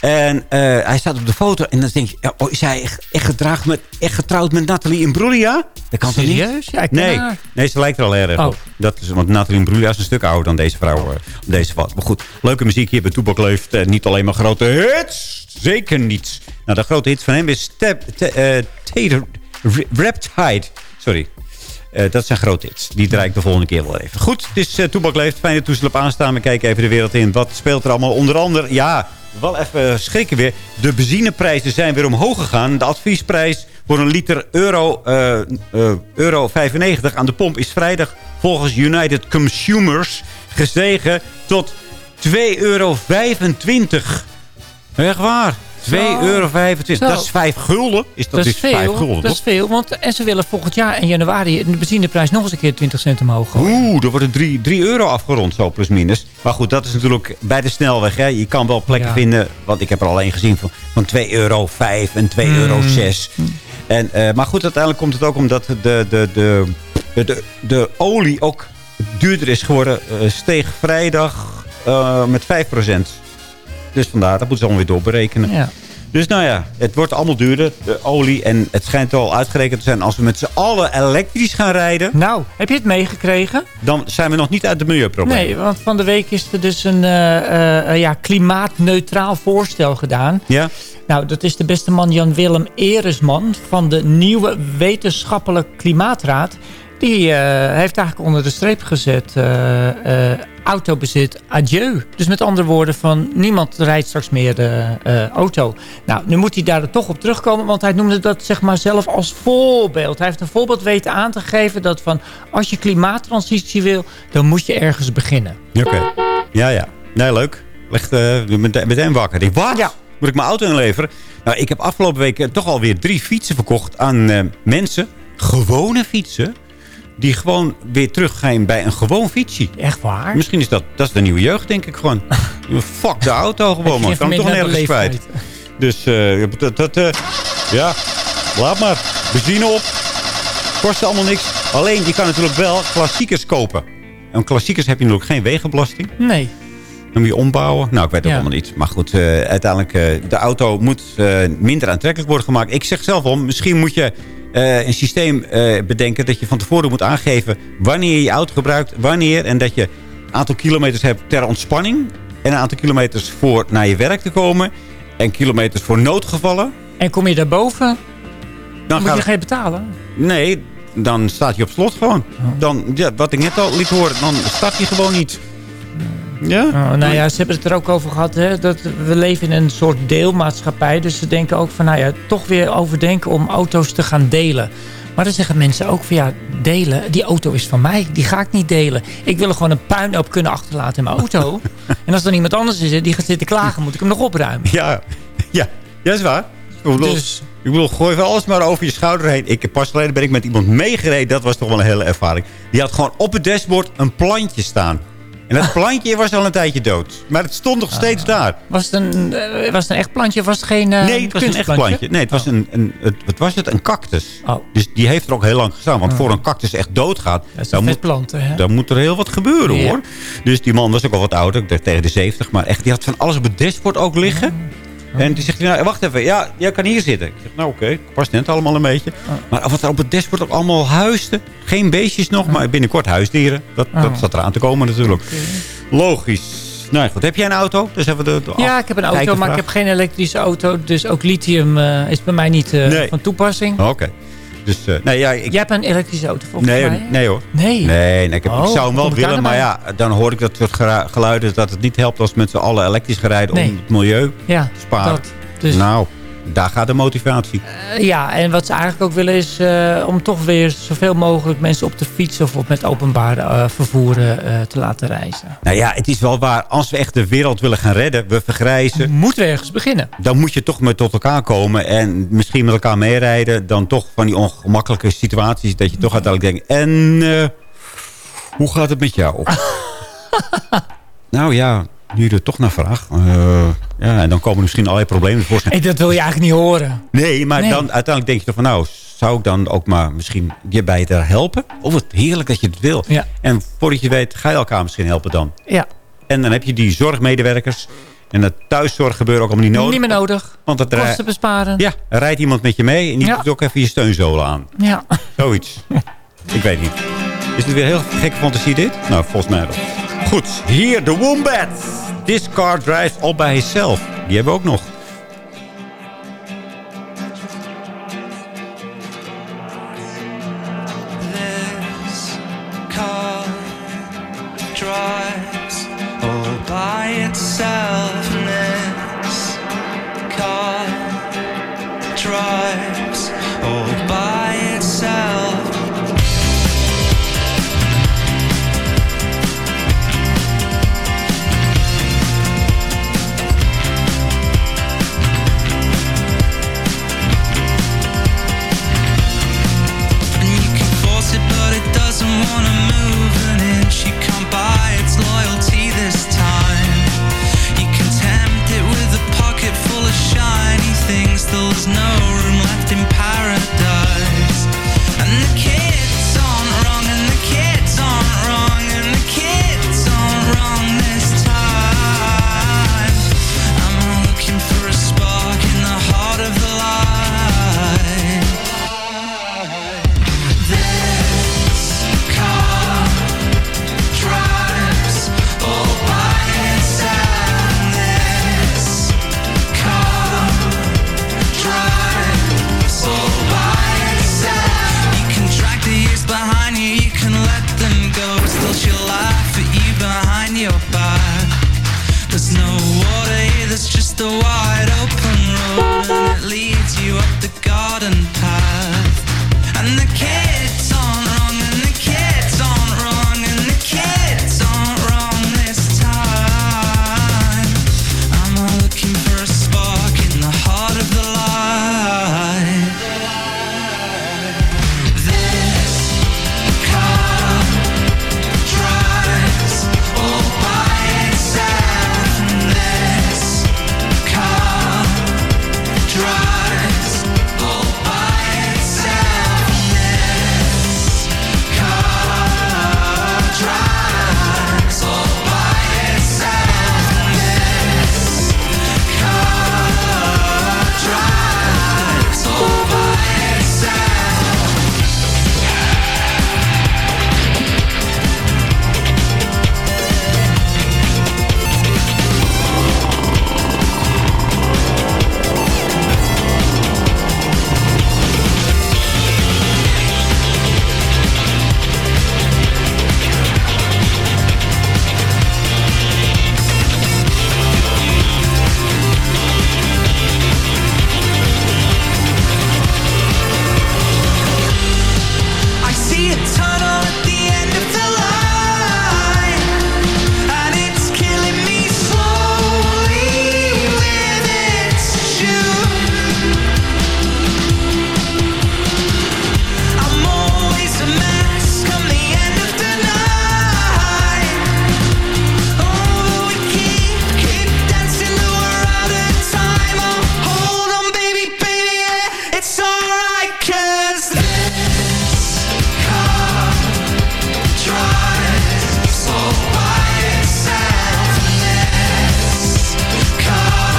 En eh, hij staat op de foto en dan denk je... Oh, is hij echt, echt, gedraagd met, echt getrouwd met Nathalie Imbruglia? Dat kan toch niet? Serieus? Ja, nee. haar. nee, ze lijkt er al erg Oh. op. Dat is, want Nathalie Imbruglia is een stuk ouder dan deze vrouw. eh, deze foto. Maar goed, leuke muziek hier bij Toepak Leeft. Eh, niet alleen maar grote hits. Zeker niet. Nou, de grote hit van hem is Tap- Ta- eh, Tater... Reptide. Sorry. Eh, dat zijn grote hits. Die draai ik de volgende keer wel even. Goed, het is uh, Toebak Leeft. Fijn dat toestel op aanstaan. We kijken even de wereld in. Wat speelt er allemaal? Onder andere, ja, wel even schrikken weer. De benzineprijzen zijn weer omhoog gegaan. De adviesprijs voor een liter euro, euro 95 aan de pomp is vrijdag volgens United Consumers gestegen tot 2,25 euro. Echt waar. 2,25 euro. Dat is 5 gulden. Is dat, Dat is is 5 veel. gulden, Dat toch? is veel. Want, en ze willen volgend jaar in januari de benzineprijs nog eens een keer 20 cent omhoog gooien. Oeh, er wordt er 3, 3 euro afgerond, zo plus minus. Maar goed, dat is natuurlijk bij de snelweg. Hè. Je kan wel plekken Ja. vinden, want ik heb er alleen gezien van, van 2,5 euro en 2,6 Mm. euro. En, eh, maar goed, uiteindelijk komt het ook omdat de, de, de, de, de, de olie ook duurder is geworden. eh, steeg vrijdag eh, met 5%. Dus vandaar, dat moeten ze allemaal weer doorberekenen. Ja. Dus nou ja, het wordt allemaal duurder, de olie. En het schijnt al uitgerekend te zijn als we met z'n allen elektrisch gaan rijden. Nou, heb je het meegekregen? Dan zijn we nog niet uit de milieuproblemen. Nee, want van de week is er dus een eh, eh, eh, ja, klimaatneutraal voorstel gedaan. Ja? Nou, dat is de beste man Jan-Willem Eresman van de nieuwe wetenschappelijke klimaatraad. Die heeft eigenlijk onder de streep gezet, autobezit adieu. Dus met andere woorden van niemand rijdt straks meer de eh, auto. Nou, nu moet hij daar toch op terugkomen, want hij noemde dat zeg maar zelf als voorbeeld. Hij heeft een voorbeeld weten aan te geven dat van als je klimaattransitie wil, dan moet je ergens beginnen. Oké. Ja, ja. Nee, leuk. Ligt eh, meteen, wakker. Ik denk, wat? Moet ik mijn auto inleveren? Nou, ik heb afgelopen week eh, toch alweer drie fietsen verkocht aan eh, mensen. Gewone fietsen. Die gewoon weer teruggaan bij een gewoon fietsje. Echt waar? Misschien is dat, dat is de nieuwe jeugd, denk ik gewoon. Fuck de auto gewoon, man. Ik kan hem toch nergens kwijt. Dus, eh, dat, dat, eh, ja, laat maar. Benzine op. Kost allemaal niks. Alleen, je kan natuurlijk wel klassiekers kopen. En klassiekers heb je natuurlijk geen wegenbelasting. Nee. Moet je ombouwen. Nou, ik weet het Ja. allemaal niet. Maar goed, eh, uiteindelijk, eh, de auto moet eh, minder aantrekkelijk worden gemaakt. Ik zeg zelf al, misschien moet je een systeem bedenken... dat je van tevoren moet aangeven wanneer je je auto gebruikt, wanneer... en dat je een aantal kilometers hebt ter ontspanning... en een aantal kilometers voor naar je werk te komen... en kilometers voor noodgevallen. En kom je daarboven, dan moet je geen betalen. Nee, dan staat hij op slot gewoon. Dan, ja, wat ik net al liet horen, dan start hij gewoon niet. Ja? Oh, nou ja, ze hebben het er ook over gehad. Hè, dat we leven in een soort deelmaatschappij. Dus ze denken ook van, nou ja, toch weer overdenken om auto's te gaan delen. Maar dan zeggen mensen ook van, ja, delen, die auto is van mij. Die ga ik niet delen. Ik wil er gewoon een puinhoop kunnen achterlaten in mijn auto. en als er iemand anders is die gaat zitten klagen, moet ik hem nog opruimen. Ja, ja, dat is waar. Ik bedoel, Dus- ik bedoel, gooi wel alles maar over je schouder heen. Ik, pas geleden ben ik met iemand meegereden. Dat was toch wel een hele ervaring. Die had gewoon op het dashboard een plantje staan. En dat plantje was al een tijdje dood. Maar het stond nog steeds daar. Was het een, eh, was het een echt plantje of was het geen eh, Nee, het was een echt plantje. Nee, het was, een, een, het, wat was het? Een cactus. Oh. Dus die heeft er ook heel lang gestaan. Want Oh. voor een cactus echt doodgaat... Dan moet, vetplanten, hè? dan moet er heel wat gebeuren, Ja. hoor. Dus die man was ook al wat ouder. Ik dacht tegen de 70. Maar echt, die had van alles op het dashboard ook liggen. En die zegt, nou, wacht even, ja, jij kan hier zitten. Ik zeg, nou oké, past net allemaal een beetje. Maar wat er op het dashboard ook allemaal huisde. Geen beestjes nog, maar binnenkort huisdieren. Dat, dat Oh. zat eraan te komen natuurlijk. Logisch. Nou goed, heb jij een auto? Dus even de, de Ja, ik heb een auto, maar ik heb geen elektrische auto. Dus ook lithium eh, is bij mij niet eh, Nee. van toepassing. Oké. Dus, eh, nee, ja, ik, Jij hebt een elektrische auto volgens nee, mij. nee hoor. Nee? Nee, nee ik, heb, ik Oh, zou hem wel willen, maar dan ja, dan hoor ik dat soort geluiden dat het niet helpt als met z'n allen elektrisch gaan rijden Nee. om het milieu Ja, te sparen. dat. Dus- Nou, daar gaat de motivatie. Eh, ja, en wat ze eigenlijk ook willen is eh, om toch weer zoveel mogelijk mensen op de fiets of op met openbaar eh, vervoer te laten reizen. Nou ja, het is wel waar. Als we echt de wereld willen gaan redden, we vergrijzen. Moeten we ergens beginnen. Dan moet je toch met tot elkaar komen en misschien met elkaar meerijden. Dan toch van die ongemakkelijke situaties dat je toch uiteindelijk denkt... En hoe gaat het met jou? nou ja, nu je er toch naar vraagt. eh, ja, en dan komen er misschien allerlei problemen voor. Hey, dat wil je eigenlijk niet horen. Nee, maar Nee. dan uiteindelijk denk je toch van... nou, zou ik dan ook maar misschien je bij te helpen? Of het heerlijk dat je het wil. Ja. En voordat je weet, ga je elkaar misschien helpen dan. Ja, En dan heb je die zorgmedewerkers. En dat thuiszorg gebeuren ook allemaal niet nodig. niet meer nodig. Want dat Kosten besparen. ja, rijdt iemand met je mee en die Ja. doet ook even je steunzolen aan. Ja. Zoiets. ik weet niet. Is het weer heel gekke fantasie dit? Nou, volgens mij wel. Goed, hier de Wombat. This car drives all by itself. Die hebben we ook nog.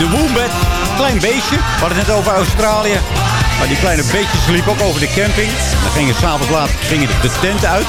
De Wombat. klein beestje. We hadden het net over Australië. Maar die kleine beestjes liepen ook over de camping. Dan gingen s'avonds laat gingen de tent uit.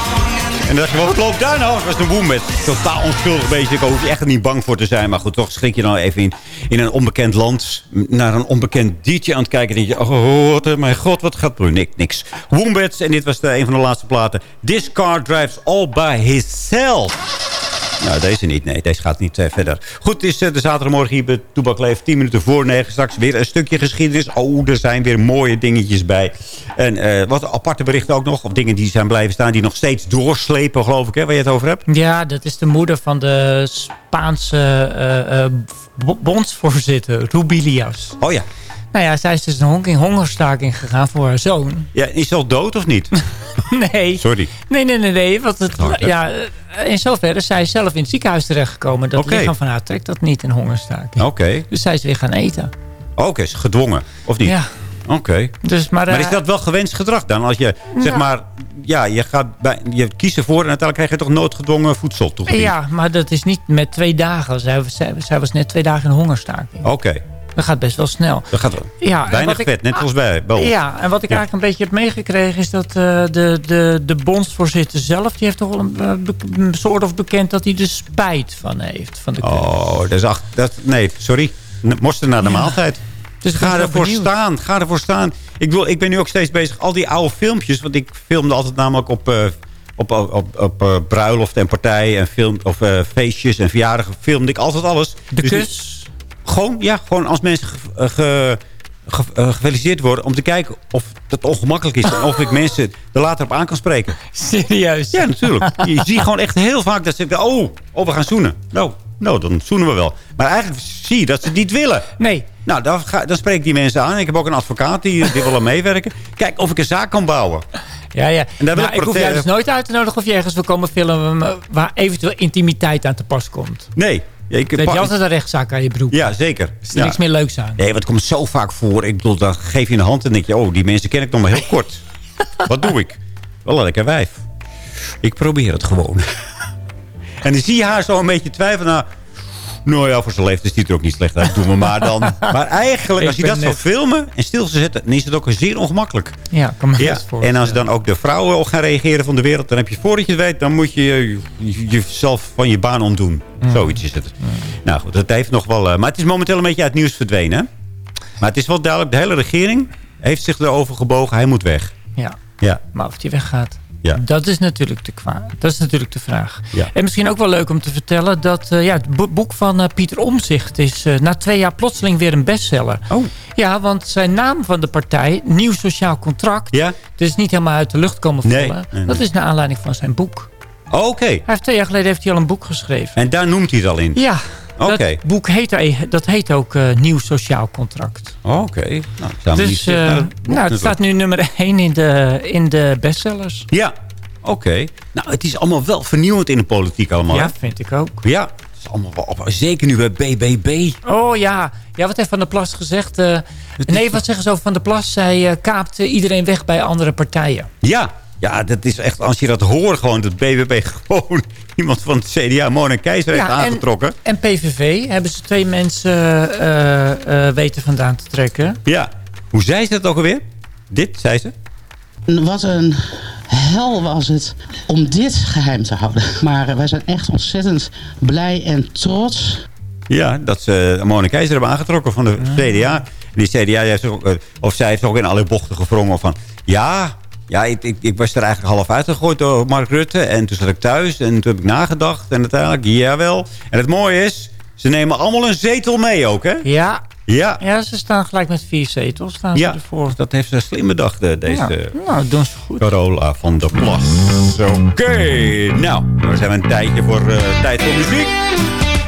En dan dacht je, wat loopt daar nou? Het was een wombat. Totaal onschuldig beestje. Daar hoef je echt niet bang voor te zijn. Maar goed, toch schrik je dan even in, in een onbekend land... naar een onbekend diertje aan het kijken. En denk je, oh mijn god, wat gaat er? Niks, niks. Wombats, en dit was de, een van de laatste platen. This car drives all by himself. Nou, deze niet. Nee, deze gaat niet eh, verder. Goed, het is eh, de zaterdagmorgen hier bij Toebak Leef. 10 minuten voor 9. Straks weer een stukje geschiedenis. Oh, er zijn weer mooie dingetjes bij. En eh, wat aparte berichten ook nog. Of dingen die zijn blijven staan. Die nog steeds doorslepen, geloof ik, hè, waar je het over hebt. Ja, dat is de moeder van de Spaanse bondsvoorzitter, Rubilias. Oh ja. Nou ja, zij is dus een hon- in hongerstaking gegaan voor haar zoon. Ja, is ze al dood of niet? nee. Sorry. Nee, nee, nee. nee want het, ja, eh, in zoverre is zij zelf in het ziekenhuis terechtgekomen. Dat Oké. lichaam van haar trekt dat niet in hongerstaking. Oké. Dus zij is weer gaan eten. Oké, is gedwongen. Of niet? Ja. Oké. Dus, maar, Maar is eh, dat wel gewenst gedrag dan? Als je, zeg Nou. maar, ja, je, gaat bij, je kiest ervoor en uiteindelijk krijg je toch noodgedwongen voedsel toegediend? Ja, maar dat is niet met twee dagen. Zij, zij, zij was net twee dagen in hongerstaking. Oké. Dat gaat best wel snel. Dat gaat wel. Ja, Weinig ik- vet, net zoals bij, bij ons. Ja, en wat ik Ja. eigenlijk een beetje heb meegekregen... is dat eh, de, de, de bondsvoorzitter zelf... die heeft toch wel een, eh, een soort of bekend dat hij er spijt van heeft. Van de Oh, dat is ach, dat, nee, sorry. N- Moesten naar de Ja. maaltijd. Dus ga ervoor benieuwd. staan. Ga ervoor staan. Ik, bedoel, ik ben nu ook steeds bezig. Al die oude filmpjes. Want ik filmde altijd namelijk op, eh, op, op, op, op bruiloft en partijen. En film, of feestjes en verjaardagen. Filmde ik altijd alles. De Dus kus? Gewoon, ja, gewoon als mensen ge- eh, ge- ge- eh, gefeliciteerd worden... om te kijken of dat ongemakkelijk is... en of ik mensen er later op aan kan spreken. Serieus? Ja, natuurlijk. Je ziet gewoon echt heel vaak dat ze denken... oh, oh, we gaan zoenen. Nou, nou, dan zoenen we wel. Maar eigenlijk zie je dat ze het niet willen. Nee. Nou, dan, ga, dan spreek ik die mensen aan. Ik heb ook een advocaat die, die wil aan meewerken. Kijk of ik een zaak kan bouwen. Ja, ja. En daar Nou, ik ik hoef jou dus nooit uit te nodigen of je ergens wil komen filmen... waar eventueel intimiteit aan te pas komt. Nee. Ja, je altijd een rechtszaak aan je broek. Ja, zeker. is er Ja. niks meer leuks aan. Nee, want het komt zo vaak voor. Ik bedoel, dan geef je een hand en denk je... oh, die mensen ken ik nog maar heel kort. Wat doe ik? Wel een lekker wijf. Ik probeer het gewoon. en dan zie je haar zo een beetje twijfelen. Nou, nou ja, voor zijn leeftijd ziet het er ook niet slecht uit. Doen we maar dan. Maar eigenlijk, als je dat zou filmen en stil zou zetten... dan is het ook zeer ongemakkelijk. Ja, kan me Ja, voorstellen. en als dan ook de vrouwen gaan reageren van de wereld... dan heb je voordat je het weet, dan moet je je- je- jezelf van je baan ontdoen. Mm. Zoiets is het. Nou goed, dat heeft nog wel... eh, maar het is momenteel een beetje uit het nieuws verdwenen. hè? Maar het is wel duidelijk, de hele regering heeft zich erover gebogen. Hij moet weg. Ja. Ja. Maar of die weggaat, Ja. dat, is natuurlijk de dat is natuurlijk de vraag. Ja. En misschien ook wel leuk om te vertellen... dat eh, ja, het bo- boek van eh, Pieter Omzicht is eh, na twee jaar plotseling weer een bestseller. Oh. Ja, want zijn naam van de partij, Nieuw Sociaal Contract... Ja? is niet helemaal uit de lucht komen vallen. Nee, nee. Dat is naar aanleiding van zijn boek. Oké. Hij heeft twee jaar geleden heeft hij al een boek geschreven. En daar noemt hij het al in? Ja, Oké. dat boek heet, er- dat heet ook eh, Nieuw Sociaal Contract. Oké. Nou, hem niet Dus eh, boek nou, het staat nu nummer 1 in de, in de bestsellers. Ja, oké. Nou, het is allemaal wel vernieuwend in de politiek allemaal. Ja, vind ik ook. Ja, het is allemaal wel. Zeker nu bij BBB. Oh ja, ja wat heeft Van der Plas gezegd? eh, nee, wat zeggen ze over Van der Plas? Zij eh, kaapt eh, iedereen weg bij andere partijen. Ja, ja, dat is echt, als je dat hoort, gewoon dat BBB gewoon iemand van het CDA, Mona Keizer, heeft Ja, en- aangetrokken. En PVV hebben ze twee mensen eh, eh, weten vandaan te trekken. Ja, hoe zei ze dat ook alweer? Dit, zei ze? Wat een hel was het om dit geheim te houden. Maar eh, wij zijn echt ontzettend blij en trots. Ja, dat ze Mona Keizer hebben aangetrokken van de CDA. En die CDA heeft ook, eh, of zij heeft ook in alle bochten gevrongen van... Ja, ja ik, ik, ik was er eigenlijk half uitgegooid door Mark Rutte. En toen zat ik thuis en toen heb ik nagedacht. En uiteindelijk, jawel. En het mooie is, ze nemen allemaal een zetel mee ook, hè? Ja. Ja. Ja, ze staan gelijk met vier zetels. Staan Ja, ze ervoor. dat heeft ze slim bedacht, eh, deze Ja, nou, doen ze goed. Carola van der Plas. Oké, nou, dan zijn we een tijdje voor eh, tijd voor muziek.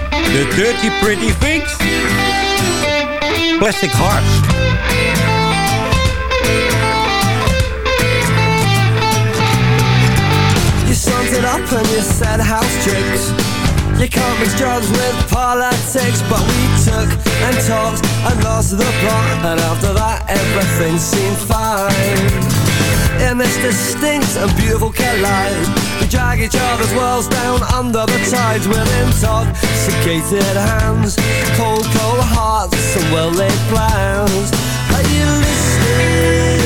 The Dirty Pretty Things. Plastic Hearts. It up and you said house tricks. You can't mix drugs with politics, but we took and talked and lost the plot, and after that everything seemed fine. In this distinct and beautiful light We drag each other's worlds down under the tides With intoxicated hands Cold, cold hearts and well-laid plans Are you listening?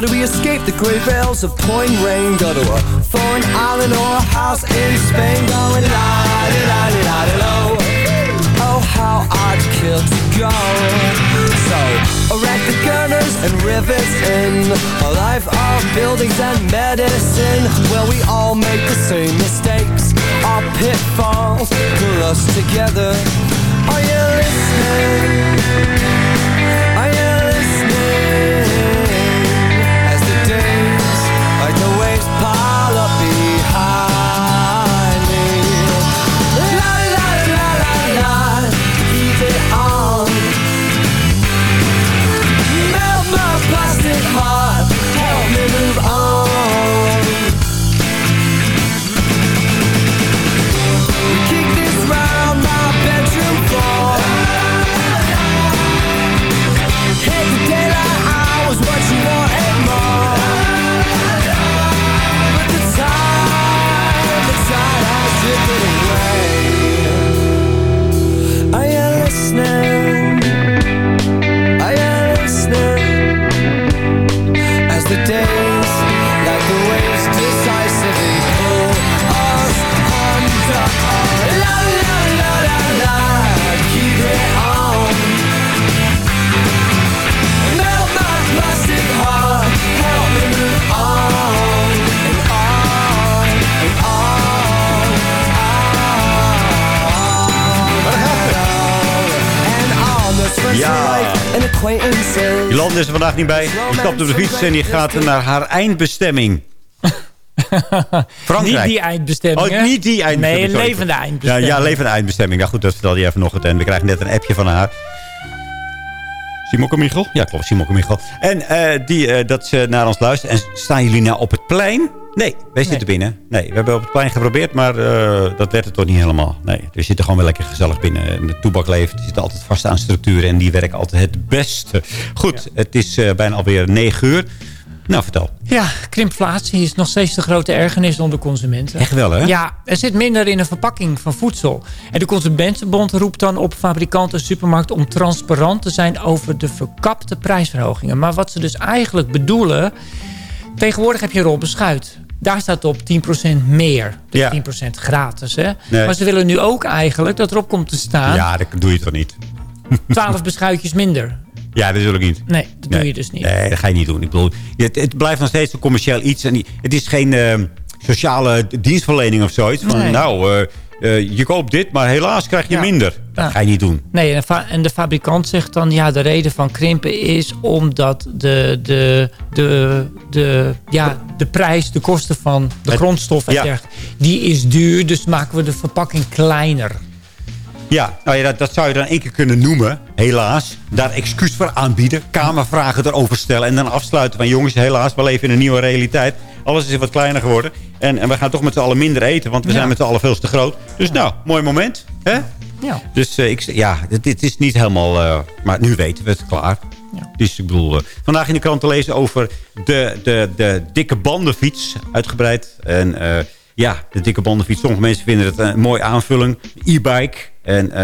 How do we escape the grey veils of pouring rain? Go to a foreign island or a house in Spain. Going la di la di la di lo. Oh, how I'd kill to go. So, erect the girders and rivets in. A life of buildings and medicine. Where we all make the same mistakes. Our pitfalls pull us together. Are you listening? Jolande is er vandaag niet bij. Die stapt op de fiets en die gaat naar haar eindbestemming. Frankrijk. Niet die eindbestemming, Oh, niet die eindbestemming. Nee, een sorry. levende eindbestemming. Ja, ja, levende eindbestemming. Nou goed, dat vertelde je even nog. En we krijgen net een appje van haar. Simokke Michel? Ja, klopt, Simokke Michel. En eh, die, eh, dat ze naar ons luisteren. En staan jullie nou op het plein? Nee, wij zitten binnen. Nee, we hebben op het plein geprobeerd, maar eh, dat werd het toch niet helemaal. Nee, we zitten gewoon wel lekker gezellig binnen. En De toebak leeft, zitten altijd vast aan structuren en die werken altijd het beste. Goed, het is eh, bijna alweer 9 uur. Nou, vertel. Ja, krimflatie is nog steeds de grote ergernis onder consumenten. Echt wel, hè? Ja, er zit minder in een verpakking van voedsel. En de Consumentenbond roept dan op fabrikanten en supermarkten... om transparant te zijn over de verkapte prijsverhogingen. Maar wat ze dus eigenlijk bedoelen... Tegenwoordig heb je rol beschuit. Daar staat op 10% meer. Dus Ja. 10% gratis. Hè? Nee. Maar ze willen nu ook eigenlijk dat erop komt te staan... Ja, dat doe je toch niet? 12 beschuitjes minder. Ja, dat wil ik niet. Nee, dat doe je dus niet. Nee, dat ga je niet doen. Ik bedoel, het, het blijft nog steeds een commercieel iets. En het is geen eh, sociale dienstverlening of zoiets. Van, Nee. nou, eh, eh, je koopt dit, maar helaas krijg je Ja. minder. Dat Ja. ga je niet doen. Nee, en, de fabrikant zegt dan... ja, de reden van krimpen is omdat de, de, de, de, ja, de prijs, de kosten van de Het- grondstof... en ja. dergelijke, die is duur, dus maken we de verpakking kleiner. Ja, nou ja, dat, dat zou je dan één keer kunnen noemen. Helaas. Daar excuus voor aanbieden. Kamervragen erover stellen. En dan afsluiten van jongens, helaas, we leven in een nieuwe realiteit. Alles is wat kleiner geworden. En, en we gaan toch met z'n allen minder eten. Want we Ja. zijn met z'n allen veel te groot. Dus nou, mooi moment. Hè? Ja. Dus eh, ik, ja, dit, is niet helemaal... eh, maar nu weten we het, klaar. Dus ik bedoel, eh, vandaag in de krant te lezen over de, de, de dikke bandenfiets. Uitgebreid. En ja, de dikke bandenfiets. Sommige mensen vinden het een mooie aanvulling. E-bike. En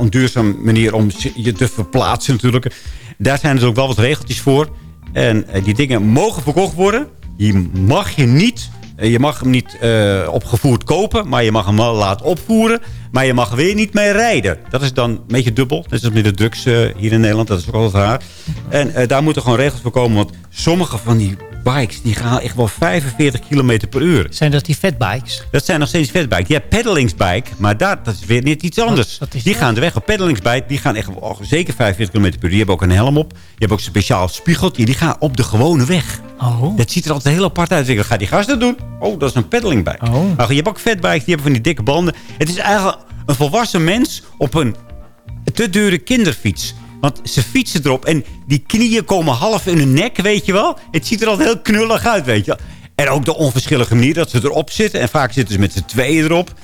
een duurzame manier om je te verplaatsen natuurlijk. Daar zijn dus ook wel wat regeltjes voor. En die dingen mogen verkocht worden. Die mag je niet... eh, Je mag hem niet eh, opgevoerd kopen, maar je mag hem wel laten opvoeren. Maar je mag weer niet mee rijden. Dat is dan een beetje dubbel. Net als met de drugs eh, hier in Nederland. Dat is ook altijd raar. En daar moeten gewoon regels voor komen. Want sommige van die bikes, die gaan echt wel 45 km per uur. Zijn dat die fatbikes? Dat zijn nog steeds fatbikes. Je hebt peddelingsbike, maar daar, dat is weer net iets anders. die gaan de weg op. Peddelingsbike, die gaan echt wel, zeker 45 km per uur. Die hebben ook een helm op. Je hebt ook een speciaal spiegeltje. Die gaan op de gewone weg. Oh. Dat ziet er altijd heel apart uit. Wat gaat die gasten doen? Oh, dat is een peddelingbike. Oh. Maar je hebt ook fatbikes, die hebben van die dikke banden. Het is eigenlijk een volwassen mens op een te dure kinderfiets. Want ze fietsen erop en die knieën komen half in hun nek, weet je wel. Het ziet er altijd heel knullig uit, weet je wel. En ook de onverschillige manier dat ze erop zitten. En vaak zitten ze met z'n tweeën erop.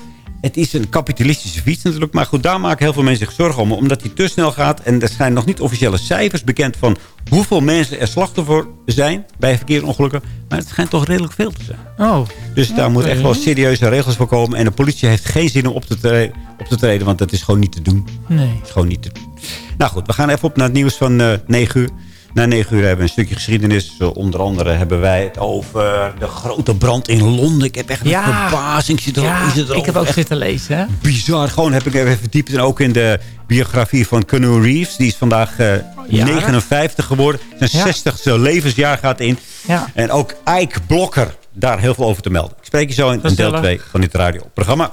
Het is een kapitalistische fiets natuurlijk. Maar goed, daar maken heel veel mensen zich zorgen om. Omdat hij te snel gaat. En er zijn nog niet officiële cijfers bekend van hoeveel mensen er slachtoffer zijn bij verkeersongelukken. Maar het schijnt toch redelijk veel te zijn. Oh. Dus daar Oké. moeten echt wel serieuze regels voor komen. En de politie heeft geen zin om op te, op te treden. Want dat is gewoon niet te doen. Nee. Het is gewoon niet te doen. Nou goed, we gaan even op naar het nieuws van eh 9 uur. Na 9 uur hebben we een stukje geschiedenis. Zo, onder andere hebben wij het over de grote brand in Londen. Ik heb echt Ja. een verbazing. Ik zit erop, Ja, ik heb ook zitten lezen. Hè? bizar. Gewoon heb ik even verdiept. En ook in de biografie van Keanu Reeves. Die is vandaag eh, Ja. 59 geworden. Zijn Ja. 60ste levensjaar gaat in. En ook Ike Blokker. Daar heel veel over te melden. Ik spreek je zo in, deel Gezellig. 2 van dit radioprogramma.